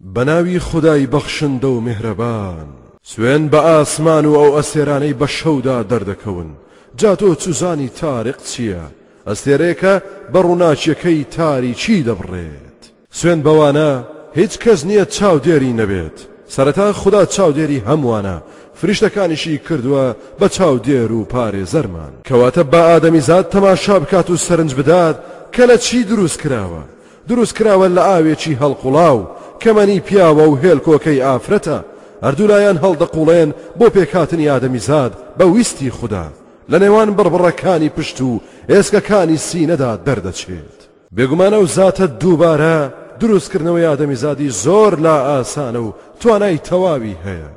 بەناوی خودای بەخشندە و میهرەبان. سوێن بە ئاسمان و ئەو ئەستێرانەی بە شەودا دەردەکەون، جا تۆ چوزانی تاریق چییە، ئەستێرەیەکە بە ڕووناکییەکەی تاریکی دەبڕێت. سوێن بەوانە هیچ کەس نییە چاودێری نەبێت، سەرەتا خودا چاودێری هەمووانە، فریشتەکانیشی کردووە بە چاودێر و پارێزەرمان. کەواتە با ئادەمیزاد تەماشا بکات و سەرنج بدات کە لە چی دروست کراوە، دروستکراوە لە ئاوێکی هەڵقوڵاو، کەمەنی پیاوە و هێلکۆکەی ئافرەتە، هەردوولایان هەڵدەقوڵێن بۆ پێکهاتنی ئادەمیزاد بە ویستی خودا، لە نێوان بڕبڕەکانی پشت و ئێسکەکانی سینەدا دەردەچێت. بێگومان ئەو زاتە دووبارە دروستکردنەوەی ئادەمیزادی زۆر لا ئاسانە و توانای تەواوی هەیە،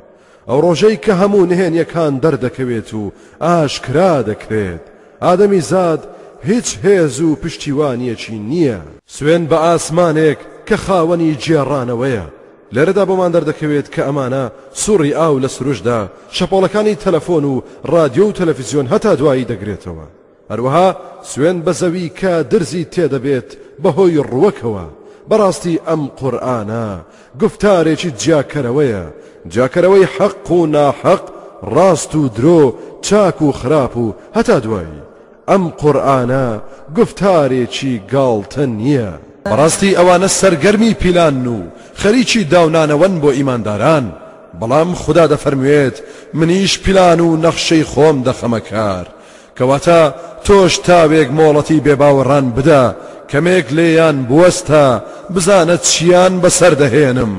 ئەو ڕۆژەی کە هەموو نهێنیەکان دەردەکەوێت و ئاشکرا دەکرێت، ئادەمیزاد هیچ هێز و پشتیوانیەکی نیە. سوێن بە ئاسمانێک کە خاوەنی گێڕانەوەیە، لێرەدا بۆمان دەردەکەوێت کە ئەمانە سوڕی ئاو لە سروشتدا، شەپۆڵەکانی تەلەفۆن و ڕادیۆ و تەلەفزیۆن هەتا دوایی دەگرێتەوە. هەروەها سوێند بە زەوی کە درزی تێدەبێت بەهۆی ڕووەکەوە، بەڕاستی ئەم قورئانە گوفتارێکی جیاکەرەوەیە، جیاکەرەوەی حەق و ناحەق، ڕاست و درۆ، چاک و خراپ و هەتا دوایی، ئەم قورئانە گوفتارێکی گاڵتە نییە. بەڕاستی ئەوانە سەرگەرمی پیلانن و خەریکی داونانەوەن بۆ ئیمانداران، بەڵام خودا دەفەرموێت، منیش پیلان و نەخشەی خۆم دەخەمە کار، کەواتە تۆش تاوێک مۆڵەتی بێ باوەڕان بدە، کەمێک لێیان بوەستە، بزانە چییان بەسەر دەهێنم.